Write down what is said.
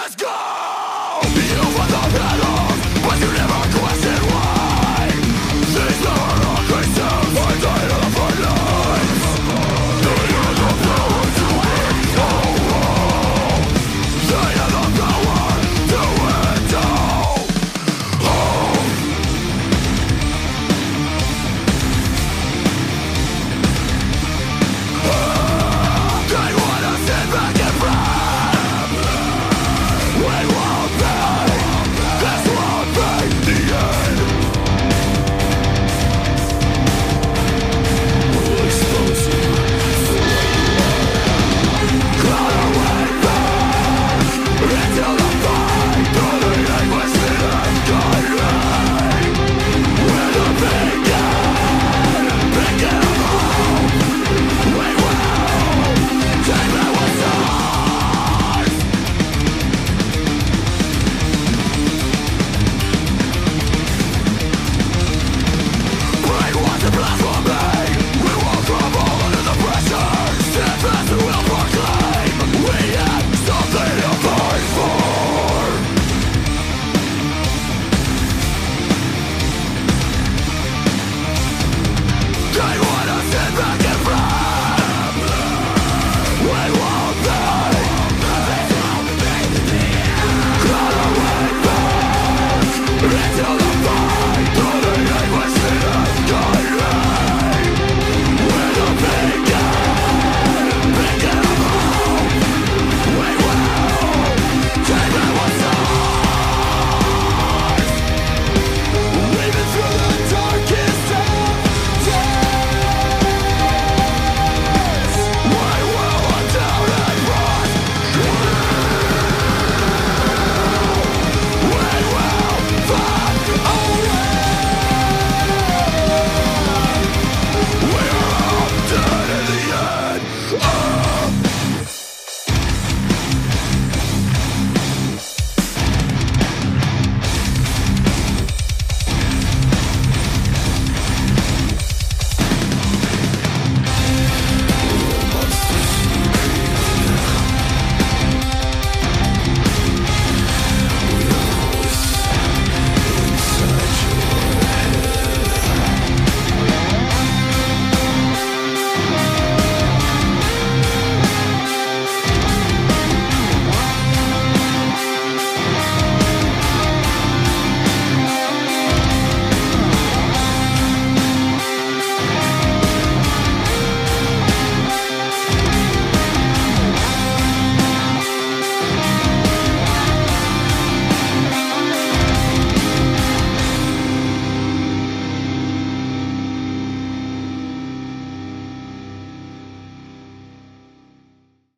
Let's go!